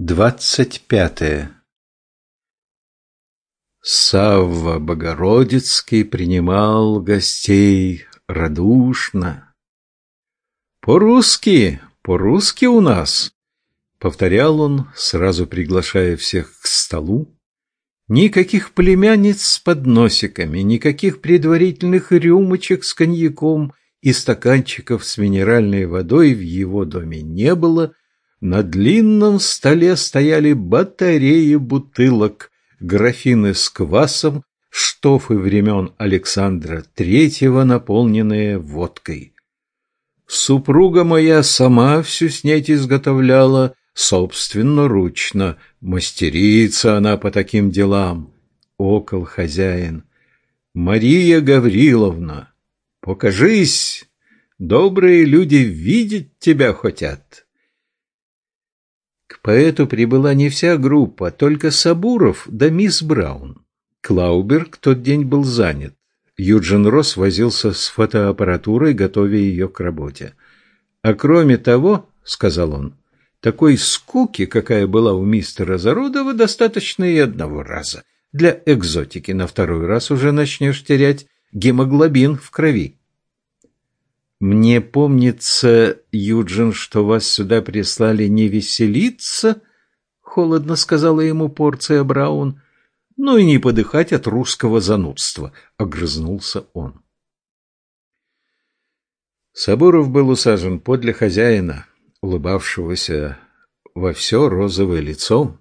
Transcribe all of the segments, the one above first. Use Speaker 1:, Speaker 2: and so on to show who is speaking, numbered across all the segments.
Speaker 1: Двадцать пятое. Савва Богородицкий принимал гостей радушно. «По-русски, по-русски у нас!» — повторял он, сразу приглашая всех к столу. Никаких племянниц с подносиками, никаких предварительных рюмочек с коньяком и стаканчиков с минеральной водой в его доме не было — на длинном столе стояли батареи бутылок, графины с квасом, штофы времен Александра Третьего, наполненные водкой. Супруга моя сама всю снеть изготовляла, собственноручно, мастерица она по таким делам. Окол хозяин. Мария Гавриловна, покажись, добрые люди видеть тебя хотят. Поэту прибыла не вся группа, только Сабуров да мисс Браун. Клауберг тот день был занят. Юджин Росс возился с фотоаппаратурой, готовя ее к работе. «А кроме того, — сказал он, — такой скуки, какая была у мистера Зародова, достаточно и одного раза. Для экзотики на второй раз уже начнешь терять гемоглобин в крови». «Мне помнится, Юджин, что вас сюда прислали не веселиться», — холодно сказала ему порция Браун. «Ну и не подыхать от русского занудства», — огрызнулся он. Соборов был усажен подле хозяина, улыбавшегося во все розовое лицо.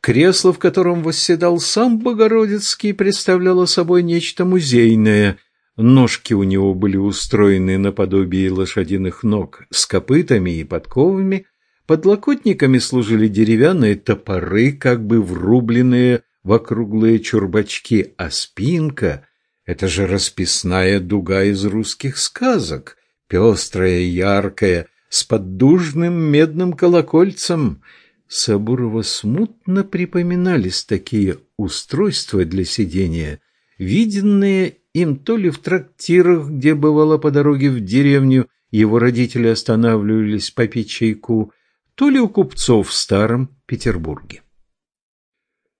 Speaker 1: Кресло, в котором восседал сам Богородицкий, представляло собой нечто музейное — Ножки у него были устроены наподобие лошадиных ног с копытами и подковами, подлокотниками служили деревянные топоры, как бы врубленные в округлые чурбачки, а спинка — это же расписная дуга из русских сказок, пестрая, яркая, с поддужным медным колокольцем. Сабурова смутно припоминались такие устройства для сидения, виденные им то ли в трактирах, где бывало по дороге в деревню, его родители останавливались попить чайку, то ли у купцов в Старом Петербурге.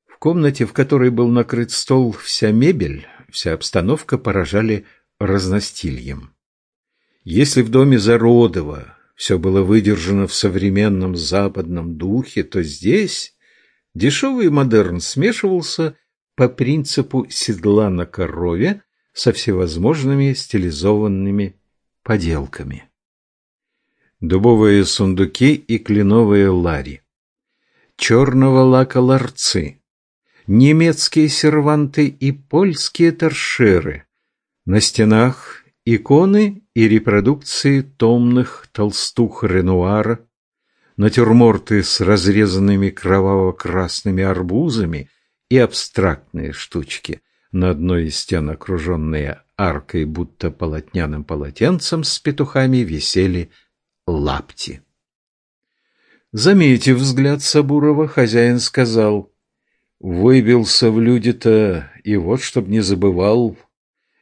Speaker 1: В комнате, в которой был накрыт стол, вся мебель, вся обстановка поражали разностильем. Если в доме Зародова все было выдержано в современном западном духе, то здесь дешевый модерн смешивался по принципу седла на корове со всевозможными стилизованными поделками. Дубовые сундуки и кленовые лари, черного лака ларцы, немецкие серванты и польские торшеры, на стенах иконы и репродукции томных толстух Ренуара, натюрморты с разрезанными кроваво-красными арбузами и абстрактные штучки – на одной из стен, окруженные аркой, будто полотняным полотенцем с петухами, висели лапти. Заметив взгляд Сабурова, хозяин сказал, «Выбился в люди-то, и вот, чтоб не забывал,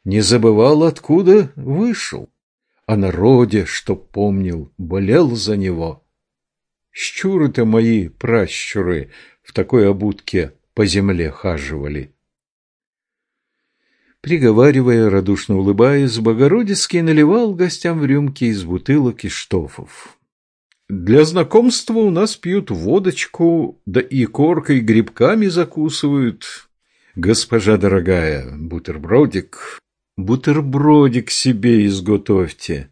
Speaker 1: не забывал, откуда вышел, о народе, чтоб помнил, болел за него. Щуры-то мои, пращуры, в такой обутке по земле хаживали». Приговаривая, радушно улыбаясь, Богородицкий наливал гостям в рюмки из бутылок и штофов. «Для знакомства у нас пьют водочку, да и коркой грибками закусывают. Госпожа дорогая, бутербродик, бутербродик себе изготовьте.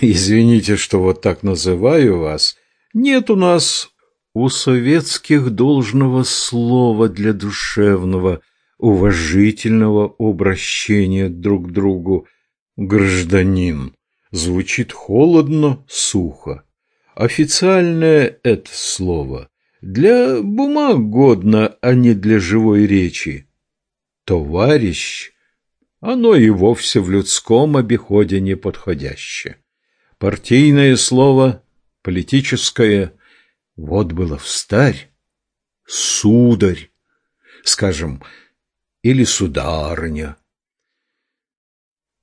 Speaker 1: Извините, что вот так называю вас. Нет у нас у советских должного слова для душевного – уважительного обращения друг к другу. Гражданин звучит холодно, сухо. Официальное это слово для бумаг годно, а не для живой речи. Товарищ, оно и вовсе в людском обиходе не подходящее. Партийное слово, политическое, вот было встарь, сударь, скажем, или сударыня.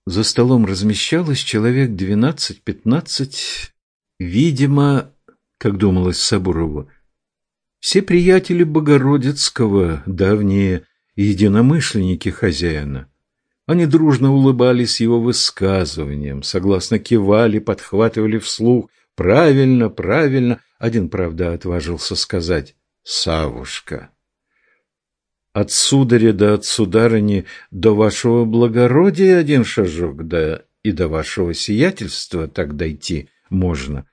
Speaker 1: За столом размещалось человек двенадцать-пятнадцать, видимо, как думалось Сабурову, Все приятели Богородицкого, давние единомышленники хозяина. Они дружно улыбались его высказываниям, согласно кивали, подхватывали вслух. «Правильно, правильно!» Один, правда, отважился сказать «Савушка». От сударя да от сударыни до вашего благородия один шажок, да и до вашего сиятельства так дойти можно.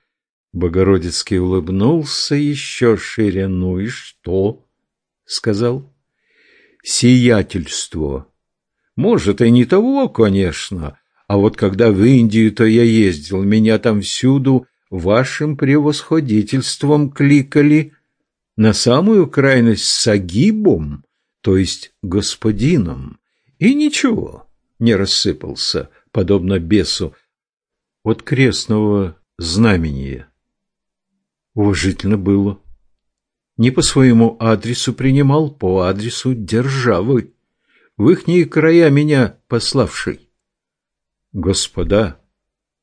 Speaker 1: Богородицкий улыбнулся еще шире. «Ну и что?» — сказал. «Сиятельство. Может, и не того, конечно, а вот когда в Индию, то я ездил, меня там всюду вашим превосходительством кликали, на самую крайность с Агибом, то есть господином, и ничего, не рассыпался, подобно бесу, от крестного знамения. Уважительно было. Не по своему адресу принимал, по адресу державы, в ихние края меня пославший. Господа,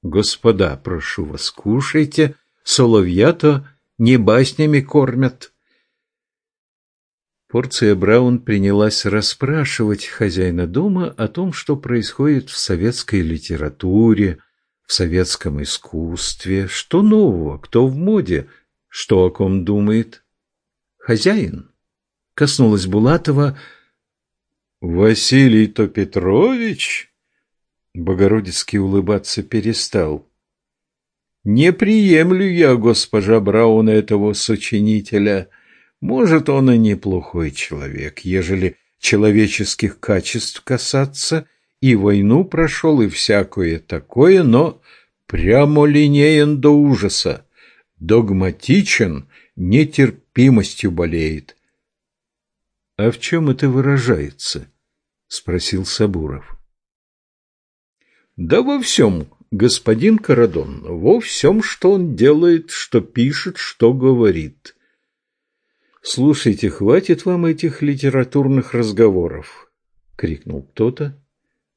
Speaker 1: господа, прошу вас, кушайте, соловья-то не баснями кормят. Порция Браун принялась расспрашивать хозяина дома о том, что происходит в советской литературе, в советском искусстве, что нового, кто в моде, что о ком думает. Хозяин коснулась Булатова. «Василий-то Петрович?» Богородицкий улыбаться перестал. «Не приемлю я, госпожа Браун, этого сочинителя». Может, он и неплохой человек, ежели человеческих качеств касаться, и войну прошел, и всякое такое, но прямолинеен до ужаса, догматичен, нетерпимостью болеет. — А в чем это выражается? — спросил Сабуров. — Да во всем, господин Карадон, во всем, что он делает, что пишет, что говорит. «Слушайте, хватит вам этих литературных разговоров!» — крикнул кто-то.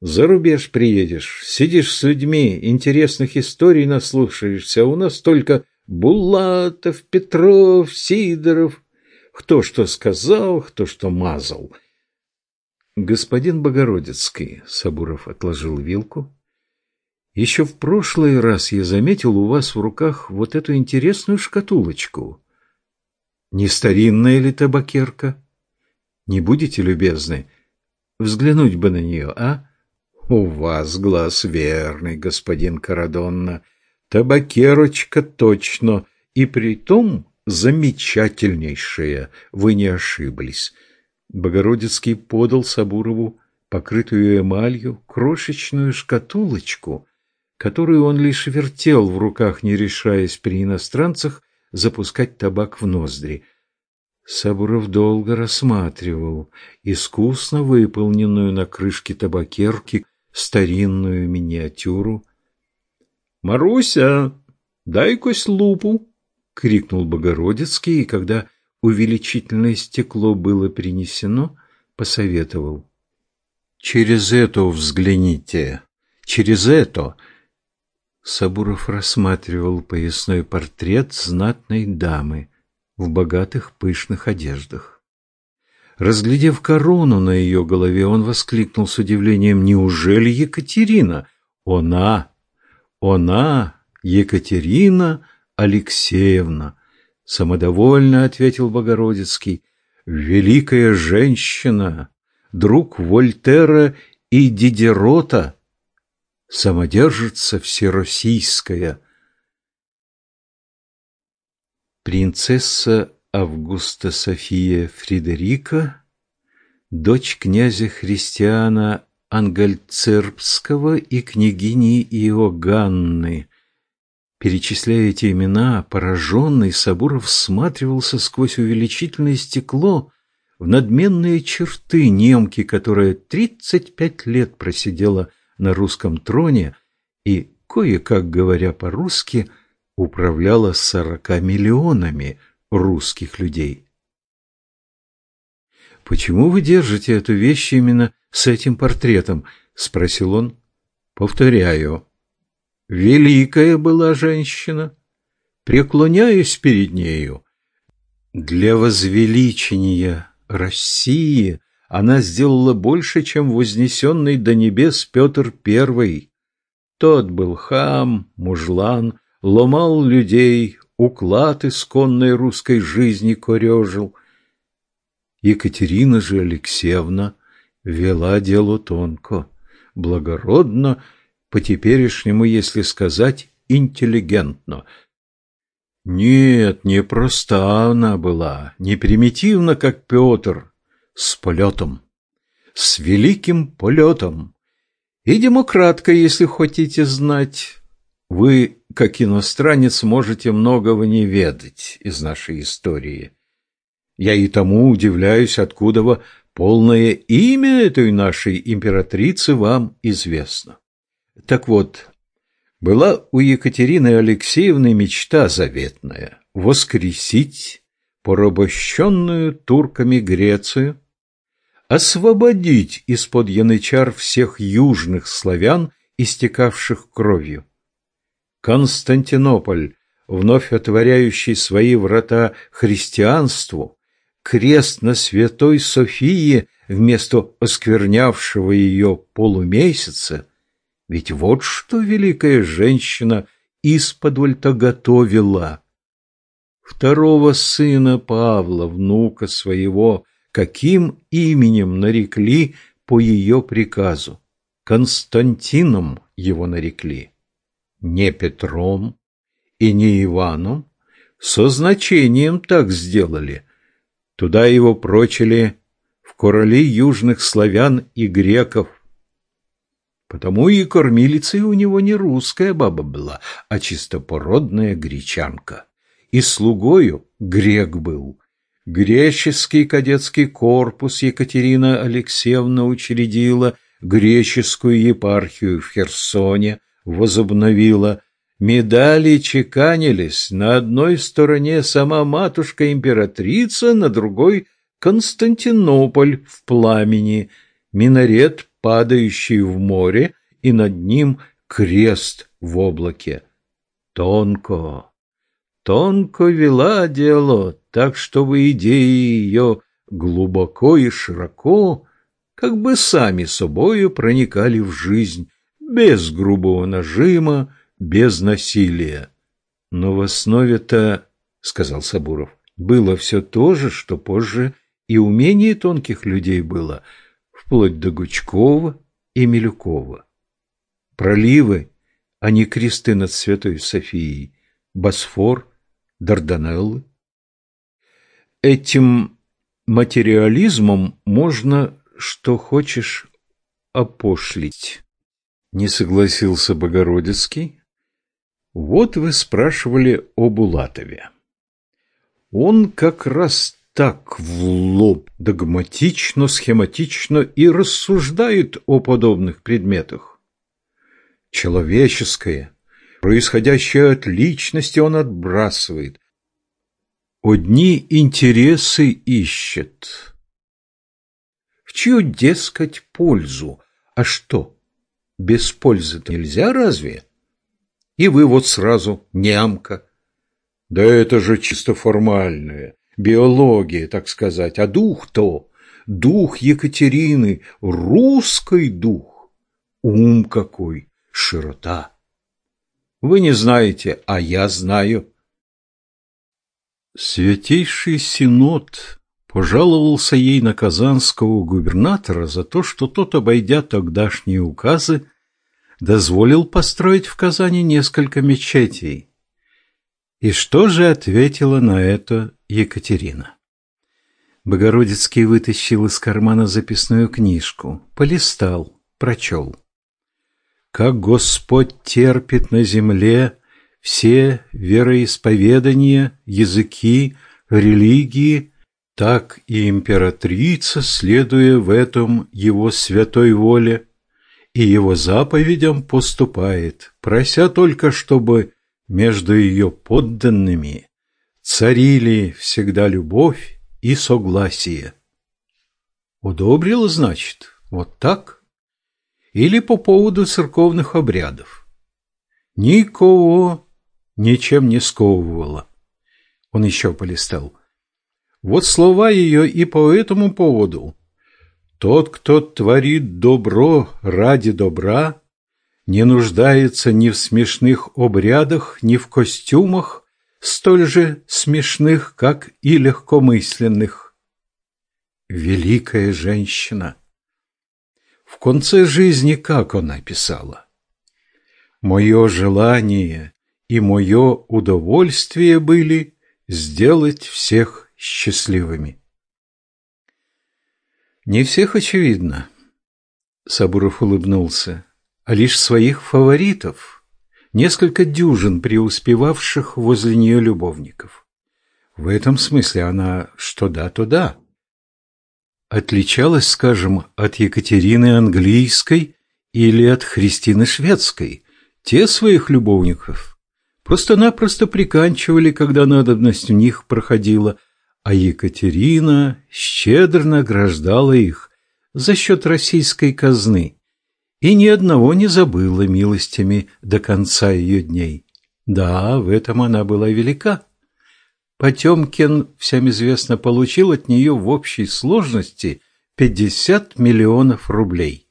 Speaker 1: «За рубеж приедешь, сидишь с людьми, интересных историй наслушаешься, а у нас только Булатов, Петров, Сидоров. Кто что сказал, кто что мазал». «Господин Богородицкий», — Сабуров отложил вилку, — «еще в прошлый раз я заметил у вас в руках вот эту интересную шкатулочку». Не старинная ли табакерка? Не будете любезны? Взглянуть бы на нее, а? У вас глаз верный, господин Карадонна. Табакерочка точно, и при том замечательнейшая. Вы не ошиблись. Богородицкий подал Сабурову покрытую эмалью крошечную шкатулочку, которую он лишь вертел в руках, не решаясь при иностранцах запускать табак в ноздри. Сабуров долго рассматривал искусно выполненную на крышке табакерки старинную миниатюру. «Маруся, дай-кась лупу!» — крикнул Богородицкий, и когда увеличительное стекло было принесено, посоветовал. «Через это взгляните, через это!» Сабуров рассматривал поясной портрет знатной дамы в богатых пышных одеждах. Разглядев корону на ее голове, он воскликнул с удивлением, «Неужели Екатерина? Она! Она! Екатерина Алексеевна!» Самодовольно ответил Богородицкий, «Великая женщина, друг Вольтера и Дидерота!» Самодержится всероссийская. Принцесса Августа София Фредерика, дочь князя Христиана Ангальцербского и княгини Иоганны. Перечисляя эти имена, пораженный Сабуров всматривался сквозь увеличительное стекло в надменные черты немки, которая тридцать пять лет просидела на русском троне и, кое-как говоря по-русски, управляла сорока миллионами русских людей. «Почему вы держите эту вещь именно с этим портретом?» — спросил он. «Повторяю, великая была женщина. Преклоняюсь перед нею. Для возвеличения России она сделала больше, чем вознесенный до небес Петр I. Тот был хам, мужлан, ломал людей, уклад исконной русской жизни корежил. Екатерина же Алексеевна вела дело тонко, благородно, по-теперешнему, если сказать, интеллигентно. Нет, не проста она была, не примитивна, как Петр, с полетом, с великим полетом. И демократка, если хотите знать. Вы, как иностранец, можете многого не ведать из нашей истории. Я и тому удивляюсь, откуда во полное имя этой нашей императрицы вам известно. Так вот, была у Екатерины Алексеевны мечта заветная – воскресить порабощенную турками Грецию, освободить из-под янычар всех южных славян, истекавших кровью. Константинополь, вновь отворяющий свои врата христианству, крест на Святой Софии вместо осквернявшего ее полумесяца, ведь вот что великая женщина исподволь-то готовила. Второго сына Павла, внука своего, каким именем нарекли по ее приказу? Константином его нарекли не Петром и не Иваном, со значением так сделали. Туда его прочили в короли южных славян и греков. Потому и кормилицей у него не русская баба была, а чистопородная гречанка. И слугою грек был. Греческий кадетский корпус Екатерина Алексеевна учредила, греческую епархию в Херсоне – возобновила. Медали чеканились, на одной стороне сама матушка-императрица, на другой — Константинополь в пламени, минарет, падающий в море, и над ним крест в облаке. Тонко, тонко вела дело, так, чтобы идеи ее глубоко и широко, как бы сами собою проникали в жизнь, без грубого нажима, без насилия. Но в основе-то, — сказал Сабуров, — было все то же, что позже и умение тонких людей было, вплоть до Гучкова и Милюкова. Проливы, а не кресты над Святой Софией, Босфор, Дарданеллы. Этим материализмом можно, что хочешь, опошлить. Не согласился Богородицкий. Вот вы спрашивали о Булатове. Он как раз так в лоб, догматично, схематично и рассуждает о подобных предметах. Человеческое, происходящее от личности он отбрасывает. Одни интересы ищет. В чью, дескать, пользу? А что? без пользы-то нельзя разве? И вы вот сразу нямка. Да это же чисто формальное, биология, так сказать. А дух-то, дух Екатерины, русский дух. Ум какой, широта. Вы не знаете, а я знаю. Святейший Синод пожаловался ей на казанского губернатора за то, что тот, обойдя тогдашние указы, дозволил построить в Казани несколько мечетей. И что же ответила на это Екатерина? Богородицкий вытащил из кармана записную книжку, полистал, прочел. «Как Господь терпит на земле все вероисповедания, языки, религии, так и императрица, следуя в этом его святой воле, и его заповедям поступает, прося только, чтобы между ее подданными царили всегда любовь и согласие. Удобрил, значит, вот так? Или по поводу церковных обрядов? Никого ничем не сковывало. Он еще полистал. Вот слова ее и по этому поводу. Тот, кто творит добро ради добра, не нуждается ни в смешных обрядах, ни в костюмах, столь же смешных, как и легкомысленных. Великая женщина! Конце жизни как она писала? Мое желание и мое удовольствие были сделать всех счастливыми. Не всех, очевидно, Сабуров улыбнулся, а лишь своих фаворитов, несколько дюжин преуспевавших возле нее любовников. В этом смысле она что да, то да. Отличалась, скажем, от Екатерины Английской или от Христины Шведской. Те своих любовников просто-напросто приканчивали, когда надобность у них проходила, а Екатерина щедро награждала их за счет российской казны и ни одного не забыла милостями до конца ее дней. Да, в этом она была велика. Потемкин, всем известно, получил от нее в общей сложности 50 миллионов рублей.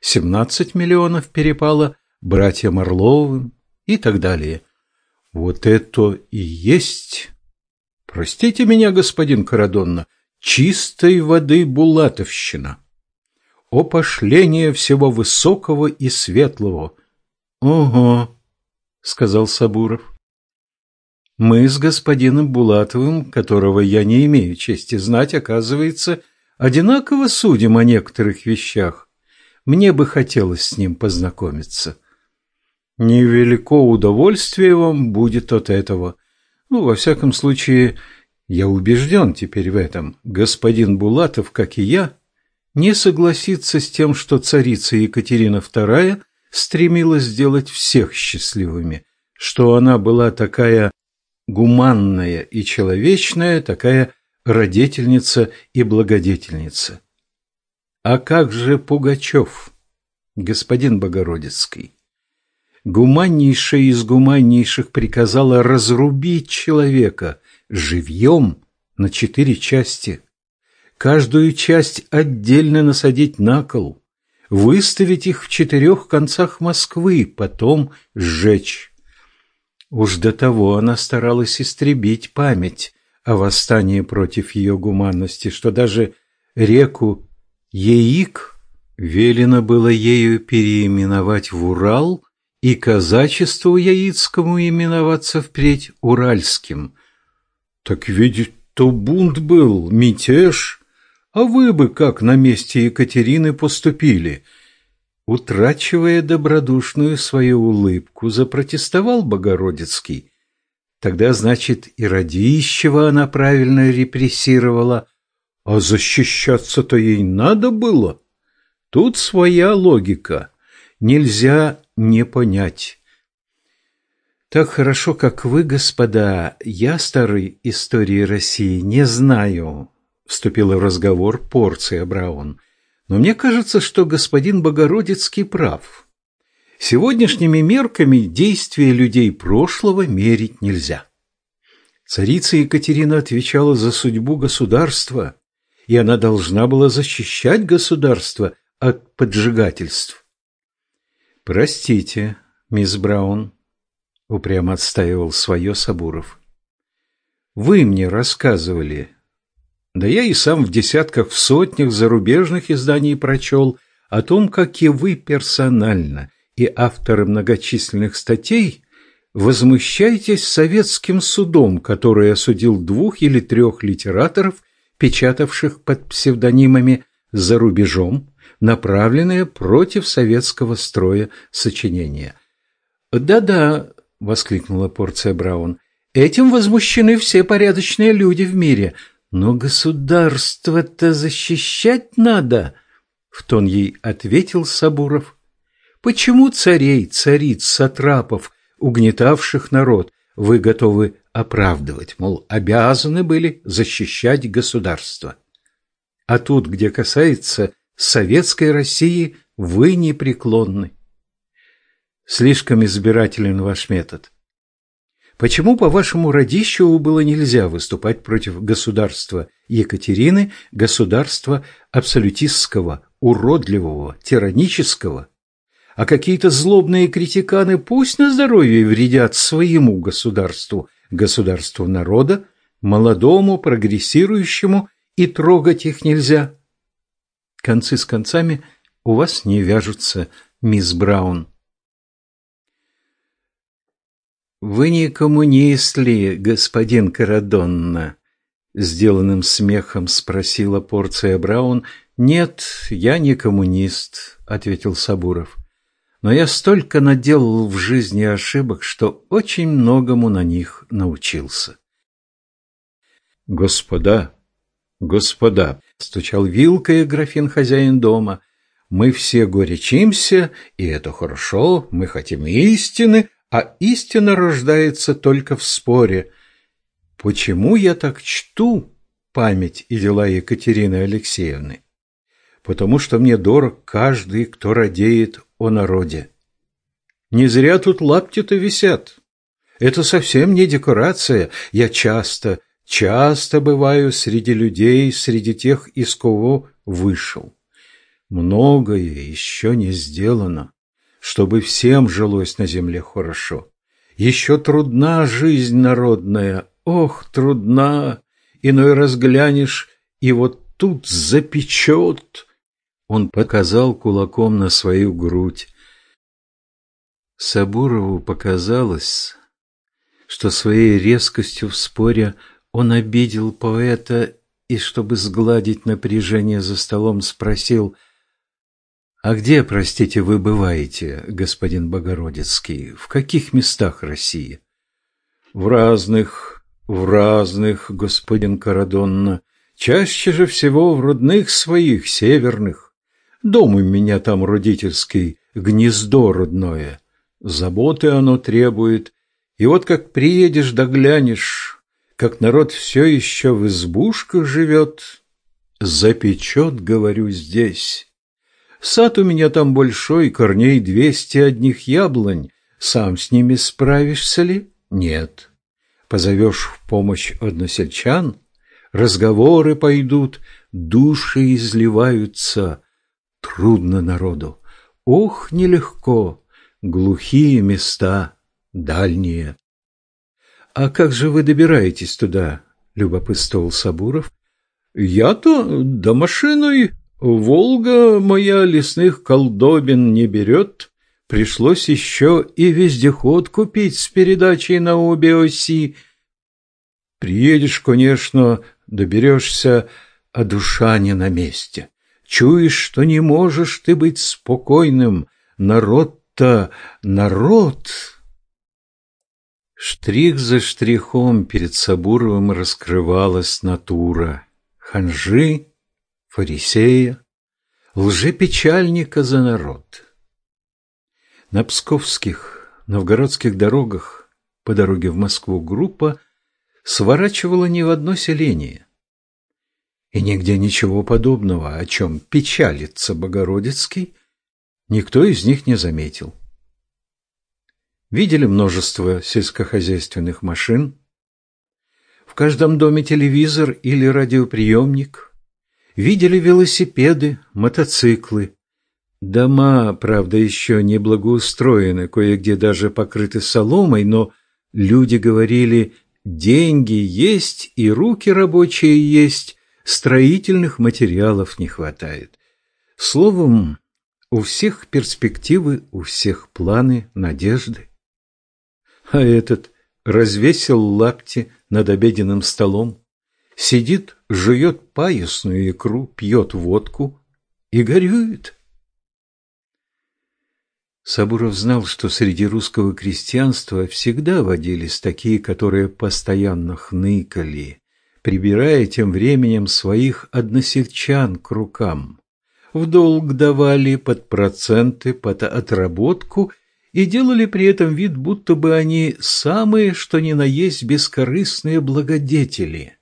Speaker 1: 17 миллионов перепало братьям Орловым и так далее. Вот это и есть, простите меня, господин Карадонна, чистой воды булатовщина опошление всего высокого и светлого. — Ого, — сказал Сабуров. — Мы с господином Булатовым, которого я не имею чести знать, оказывается, одинаково судим о некоторых вещах. Мне бы хотелось с ним познакомиться. Невелико удовольствие вам будет от этого. Ну, во всяком случае, я убежден теперь в этом. Господин Булатов, как и я, не согласится с тем, что царица Екатерина II стремилась сделать всех счастливыми, что она была такая гуманная и человечная, такая родительница и благодетельница. А как же Пугачев, господин Богородицкий? Гуманнейшая из гуманнейших приказала разрубить человека живьем на четыре части – каждую часть отдельно насадить на кол, выставить их в четырех концах Москвы, потом сжечь. Уж до того она старалась истребить память о восстании против ее гуманности, что даже реку Яик велено было ею переименовать в Урал и казачеству яицкому именоваться впредь Уральским. Так ведь то бунт был, мятеж, а вы бы как на месте Екатерины поступили? Утрачивая добродушную свою улыбку, запротестовал Богородицкий. Тогда, значит, и Радищева она правильно репрессировала. А защищаться-то ей надо было. Тут своя логика. Нельзя не понять. Так хорошо, как вы, господа, я старой истории России не знаю вступила в разговор Порция Браун. Но мне кажется, что господин Богородицкий прав. Сегодняшними мерками действия людей прошлого мерить нельзя. Царица Екатерина отвечала за судьбу государства, и она должна была защищать государство от поджигательств. «Простите, мисс Браун», — упрямо отстаивал свое Сабуров. «Вы мне рассказывали, да я и сам в десятках, в сотнях зарубежных изданий прочел о том, как и вы персонально и авторы многочисленных статей возмущаетесь советским судом, который осудил двух или трех литераторов, печатавших под псевдонимами за рубежом, направленные против советского строя сочинения. «Да-да», — воскликнула Порция Браун, — «этим возмущены все порядочные люди в мире, «Но государство-то защищать надо!» — в тон ей ответил Сабуров. «Почему царей, цариц, сатрапов, угнетавших народ, вы готовы оправдывать, мол, обязаны были защищать государство? А тут, где касается советской России, вы непреклонны. Слишком избирателен ваш метод. Почему, по-вашему, Радищеву было нельзя выступать против государства Екатерины, государства абсолютистского, уродливого, тиранического? А какие-то злобные критиканы пусть на здоровье вредят своему государству, государству народа, молодому, прогрессирующему, и трогать их нельзя. Концы с концами у вас не вяжутся, мисс Браун. «Вы не коммунист ли, господин Карадонна?» Сделанным смехом спросила порция Браун. «Нет, я не коммунист», — ответил Сабуров. «Но я столько наделал в жизни ошибок, что очень многому на них научился». «Господа, господа!» — стучал вилкой графин хозяин дома. «Мы все горячимся, и это хорошо, мы хотим истины, а истина рождается только в споре. Почему я так чту память и дела Екатерины Алексеевны? Потому что мне дорог каждый, кто радеет о народе. Не зря тут лапти-то висят. Это совсем не декорация. Я часто, часто бываю среди людей, среди тех, из кого вышел. Многое еще не сделано чтобы всем жилось на земле хорошо. Еще трудна жизнь народная, ох, трудна, иной раз глянешь, и вот тут запечет. Он показал кулаком на свою грудь. Сабурову показалось, что своей резкостью в споре он обидел поэта и, чтобы сгладить напряжение за столом, спросил — «А где, простите, вы бываете, господин Богородицкий? В каких местах России?» «В разных, в разных, господин Карадонна. Чаще же всего в родных своих, северных. Дом у меня там родительский, гнездо родное. Заботы оно требует. И вот как приедешь да глянешь, как народ все еще в избушках живет, запечет, говорю, здесь». Сад у меня там большой, корней двести одних яблонь. Сам с ними справишься ли? Нет. Позовешь в помощь односельчан, разговоры пойдут, души изливаются. Трудно народу. Ох, нелегко. Глухие места, дальние. А как же вы добираетесь туда? Любопытствовал Сабуров. Я-то до машиной Волга моя лесных колдобин не берет, пришлось еще и вездеход купить с передачей на обе оси. Приедешь, конечно, доберешься, а душа не на месте. Чуешь, что не можешь ты быть спокойным. Народ-то, народ... Штрих за штрихом перед Сабуровым раскрывалась натура. Ханжи фарисея, лжепечальника за народ. На псковских, новгородских дорогах по дороге в Москву группа сворачивала не в одно селение. И нигде ничего подобного, о чем печалится Богородицкий, никто из них не заметил. Видели множество сельскохозяйственных машин, в каждом доме телевизор или радиоприемник – Видели велосипеды, мотоциклы. Дома, правда, еще не благоустроены, кое-где даже покрыты соломой, но люди говорили, деньги есть и руки рабочие есть, строительных материалов не хватает. Словом, у всех перспективы, у всех планы, надежды. А этот развесил лапти над обеденным столом, Сидит, жует паясную икру, пьет водку и горюет. Сабуров знал, что среди русского крестьянства всегда водились такие, которые постоянно хныкали, прибирая тем временем своих односельчан к рукам. В долг давали под проценты, под отработку и делали при этом вид, будто бы они самые, что ни на есть, бескорыстные благодетели.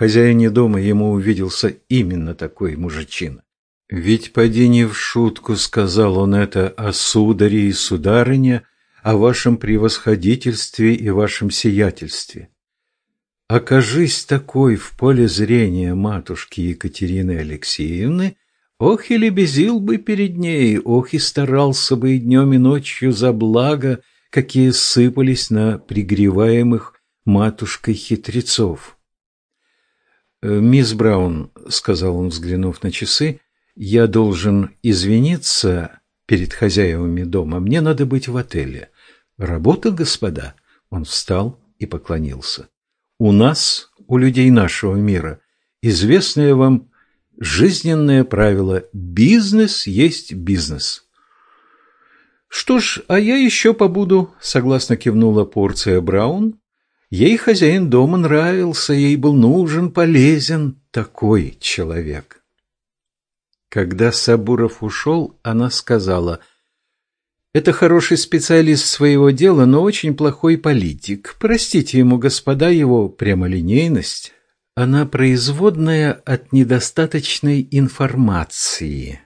Speaker 1: Хозяине дома ему увиделся именно такой мужичина. Ведь поди в шутку сказал он это о сударе и сударыне, о вашем превосходительстве и вашем сиятельстве. Окажись такой в поле зрения матушки Екатерины Алексеевны, ох и лебезил бы перед ней, ох и старался бы и днем и ночью за благо, какие сыпались на пригреваемых матушкой хитрецов. «Э, «Мисс Браун», — сказал он, взглянув на часы, — «я должен извиниться перед хозяевами дома. Мне надо быть в отеле. Работа, господа». Он встал и поклонился. «У нас, у людей нашего мира, известное вам жизненное правило «бизнес есть бизнес». «Что ж, а я еще побуду», — согласно кивнула порция Браун, Ей хозяин дома нравился, ей был нужен, полезен такой человек. Когда Сабуров ушел, она сказала, «Это хороший специалист своего дела, но очень плохой политик. Простите ему, господа, его прямолинейность. Она производная от недостаточной информации».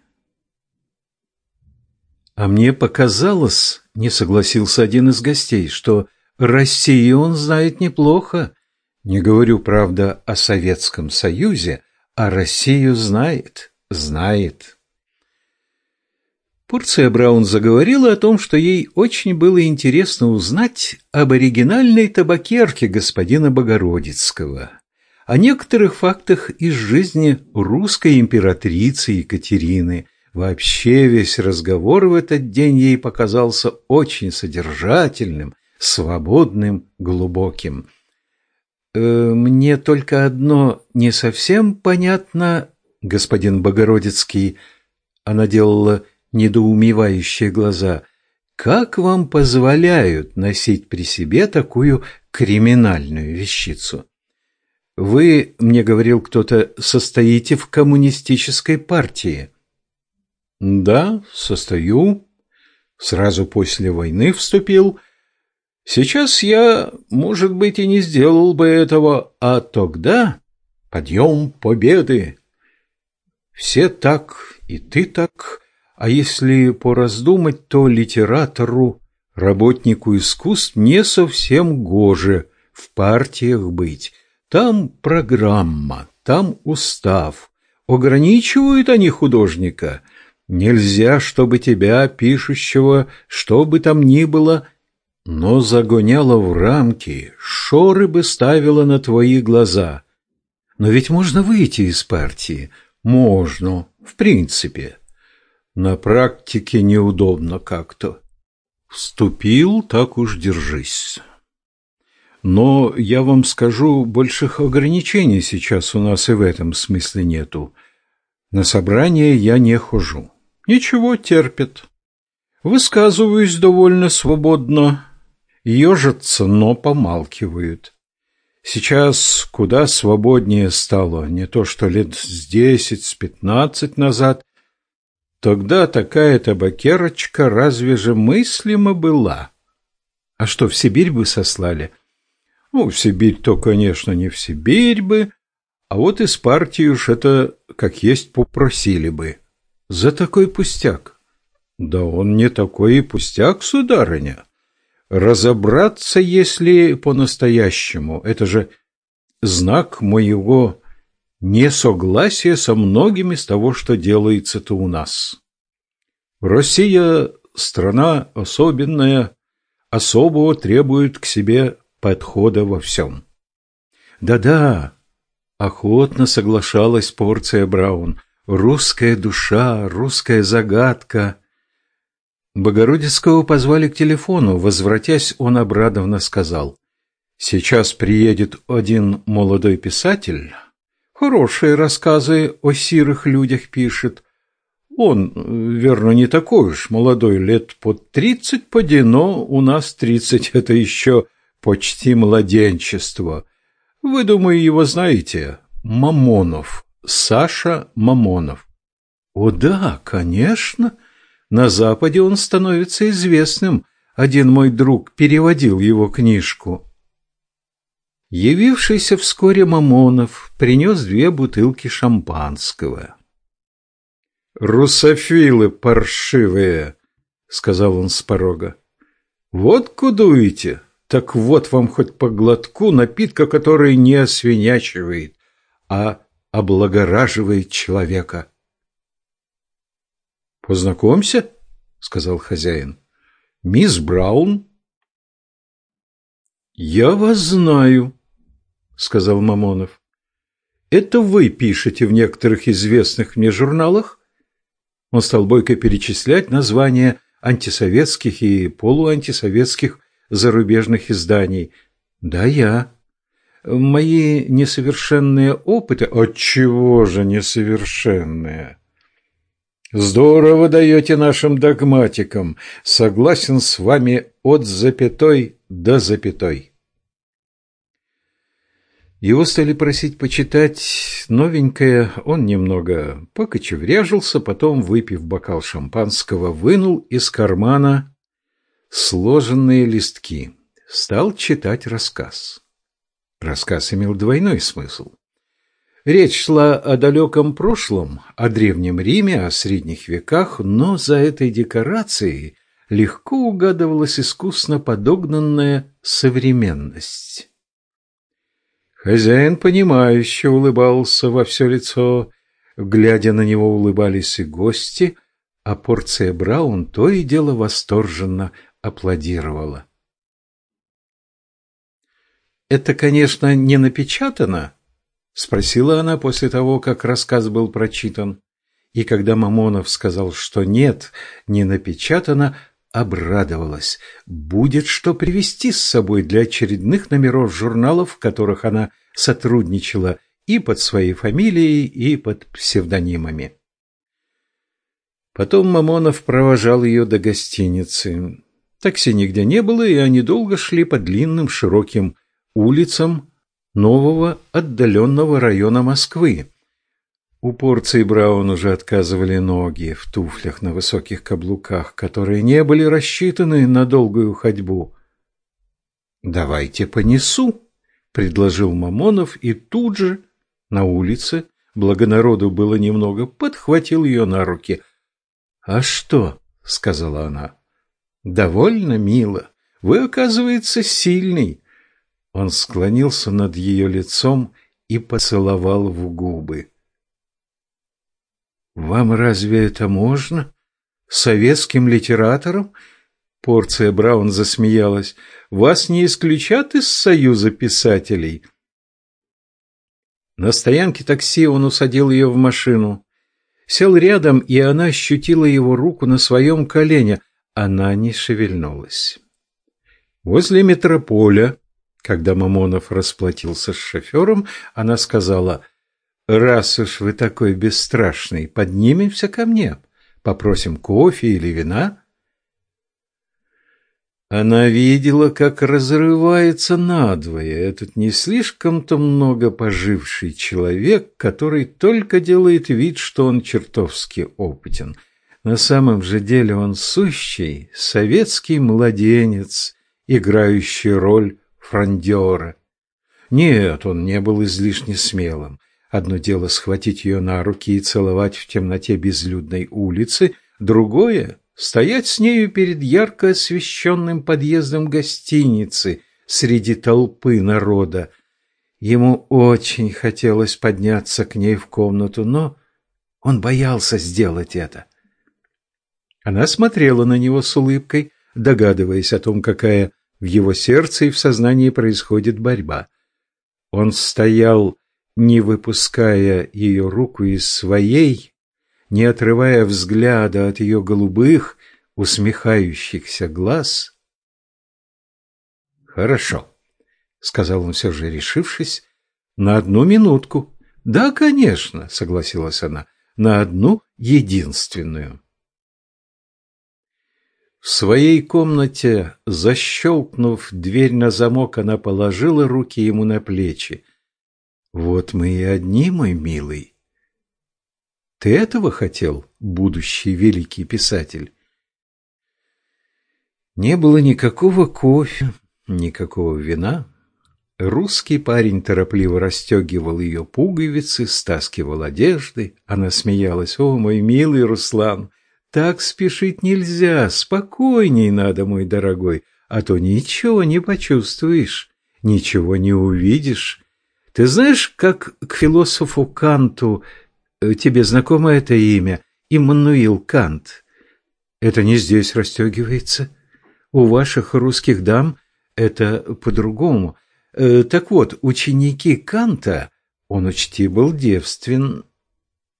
Speaker 1: «А мне показалось, — не согласился один из гостей, — что Россию он знает неплохо. Не говорю, правда, о Советском Союзе, а Россию знает, знает. Порция Браун заговорила о том, что ей очень было интересно узнать об оригинальной табакерке господина Богородицкого, о некоторых фактах из жизни русской императрицы Екатерины. Вообще весь разговор в этот день ей показался очень содержательным, свободным, глубоким. «Э, «Мне только одно не совсем понятно, господин Богородицкий», она делала недоумевающие глаза, «как вам позволяют носить при себе такую криминальную вещицу?» «Вы, мне говорил кто-то, состоите в коммунистической партии?» «Да, состою. Сразу после войны вступил». Сейчас я, может быть, и не сделал бы этого, а тогда подъем победы. Все так, и ты так, а если пораздумать, то литератору, работнику искусств не совсем гоже в партиях быть. Там программа, там устав. Ограничивают они художника. Нельзя, чтобы тебя, пишущего, что бы там ни было, но загоняла в рамки, шоры бы ставила на твои глаза. Но ведь можно выйти из партии. Можно, в принципе. На практике неудобно как-то. Вступил, так уж держись. Но я вам скажу, больших ограничений сейчас у нас и в этом смысле нету. На собрание я не хожу. Ничего, терпит. Высказываюсь довольно свободно, ежатся, но помалкивают. Сейчас куда свободнее стало, не то что лет с десять, с пятнадцать назад. Тогда такая табакерочка разве же мыслима была? А что, в Сибирь бы сослали? Ну, в Сибирь-то, конечно, не в Сибирь бы, а вот из партии уж это, как есть, попросили бы. За такой пустяк. Да он не такой и пустяк, сударыня разобраться, если по-настоящему. Это же знак моего несогласия со многими из того, что делается-то у нас. Россия – страна особенная, особого требует к себе подхода во всем. Да-да, охотно соглашалась порция Браун. Русская душа, русская загадка – Богородицкого позвали к телефону. Возвратясь, он обрадованно сказал. «Сейчас приедет один молодой писатель. Хорошие рассказы о сирых людях пишет. Он, верно, не такой уж молодой, лет под тридцать поди, но у нас тридцать – это еще почти младенчество. Вы, думаю, его знаете? Мамонов. Саша Мамонов. О да, конечно. На Западе он становится известным. Один мой друг переводил его книжку. Явившийся вскоре Мамонов принес две бутылки шампанского. «Русофилы паршивые!» — сказал он с порога. Водку дуете? Так вот вам хоть по глотку напитка, который не освинячивает, а облагораживает человека. «Познакомься», — сказал хозяин. «Мисс Браун?» «Я вас знаю», — сказал Мамонов. «Это вы пишете в некоторых известных мне журналах?» Он стал бойко перечислять названия антисоветских и полуантисоветских зарубежных изданий. «Да, я. Мои несовершенные опыты...» «Отчего же несовершенные?» «Здорово даете нашим догматикам. Согласен с вами от запятой до запятой». Его стали просить почитать новенькое, он немного покочевряжился, потом, выпив бокал шампанского, вынул из кармана сложенные листки. Стал читать рассказ. Рассказ имел двойной смысл. Речь шла о далеком прошлом, о Древнем Риме, о средних веках, но за этой декорацией легко угадывалась искусно подогнанная современность. Хозяин, понимающе улыбался во все лицо. Глядя на него, улыбались и гости, а порция Браун то и дело восторженно аплодировала. «Это, конечно, не напечатано?» — спросила она после того, как рассказ был прочитан. И когда Мамонов сказал, что нет, не напечатано, обрадовалась. Будет что привезти с собой для очередных номеров журналов, в которых она сотрудничала и под своей фамилией, и под псевдонимами. Потом Мамонов провожал ее до гостиницы. Такси нигде не было, и они долго шли по длинным широким улицам нового отдаленного района Москвы. У порции Браун уже отказывали ноги в туфлях на высоких каблуках, которые не были рассчитаны на долгую ходьбу. «Давайте понесу», — предложил Мамонов, и тут же на улице, благо народу было немного, подхватил ее на руки. «А что?» — сказала она. «Довольно мило. Вы, оказывается, сильный». Он склонился над ее лицом и поцеловал в губы. «Вам разве это можно? Советским литераторам?» Порция Браун засмеялась. «Вас не исключат из Союза писателей?» На стоянке такси он усадил ее в машину. Сел рядом, и она ощутила его руку на своем колене. Она не шевельнулась. Возле метрополя, когда Мамонов расплатился с шофером, она сказала – «Раз уж вы такой бесстрашный, поднимемся ко мне, попросим кофе или вина». Она видела, как разрывается надвое этот не слишком-то много поживший человек, который только делает вид, что он чертовски опытен. На самом же деле он сущий советский младенец, играющий роль фрондера. Нет, он не был излишне смелым. Одно дело схватить ее на руки и целовать в темноте безлюдной улицы, другое — стоять с нею перед ярко освещенным подъездом гостиницы среди толпы народа. Ему очень хотелось подняться к ней в комнату, но он боялся сделать это. Она смотрела на него с улыбкой, догадываясь о том, какая в его сердце и в сознании происходит борьба. Он стоял не выпуская ее руку из своей, не отрывая взгляда от ее голубых, усмехающихся глаз. «Хорошо», — сказал он все же, решившись, — «на одну минутку». «Да, конечно», — согласилась она, — «на одну единственную». В своей комнате, защелкнув дверь на замок, она положила руки ему на плечи. Вот мы и одни, мой милый. Ты этого хотел, будущий великий писатель? Не было никакого кофе, никакого вина. Русский парень торопливо расстегивал ее пуговицы, стаскивал одежды. Она смеялась. «О, мой милый Руслан, так спешить нельзя, спокойней надо, мой дорогой. а то ничего не почувствуешь, ничего не увидишь. Ты знаешь, как к философу Канту, э, тебе знакомо это имя, Иммануил Кант? Это не здесь расстегивается. У ваших русских дам это по-другому. Э, так вот, ученики Канта, он учти был девствен,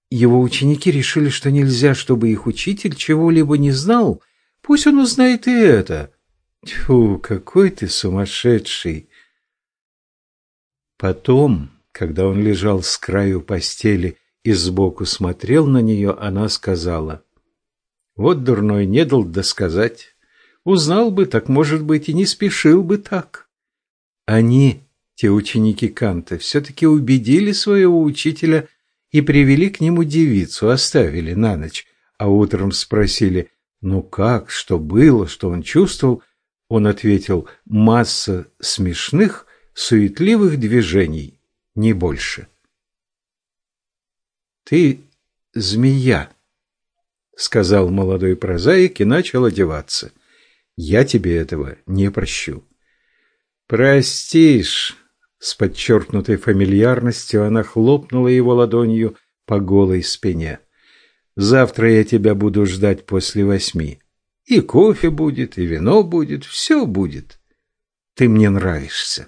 Speaker 1: его ученики решили, что нельзя, чтобы их учитель чего-либо не знал. Пусть он узнает и это. Тьфу, какой ты сумасшедший! Потом, когда он лежал с краю постели и сбоку смотрел на нее, она сказала, «Вот дурной не дал досказать. Узнал бы, так, может быть, и не спешил бы так». Они, те ученики Канта, все-таки убедили своего учителя и привели к нему девицу, оставили на ночь, а утром спросили, ну как, что было, что он чувствовал. Он ответил, масса смешных, суетливых движений, не больше. «Ты змея», — сказал молодой прозаик и начал одеваться. «Я тебе этого не прощу». «Простишь», — с подчеркнутой фамильярностью она хлопнула его ладонью по голой спине. «Завтра я тебя буду ждать после восьми. И кофе будет, и вино будет, все будет. Ты мне нравишься».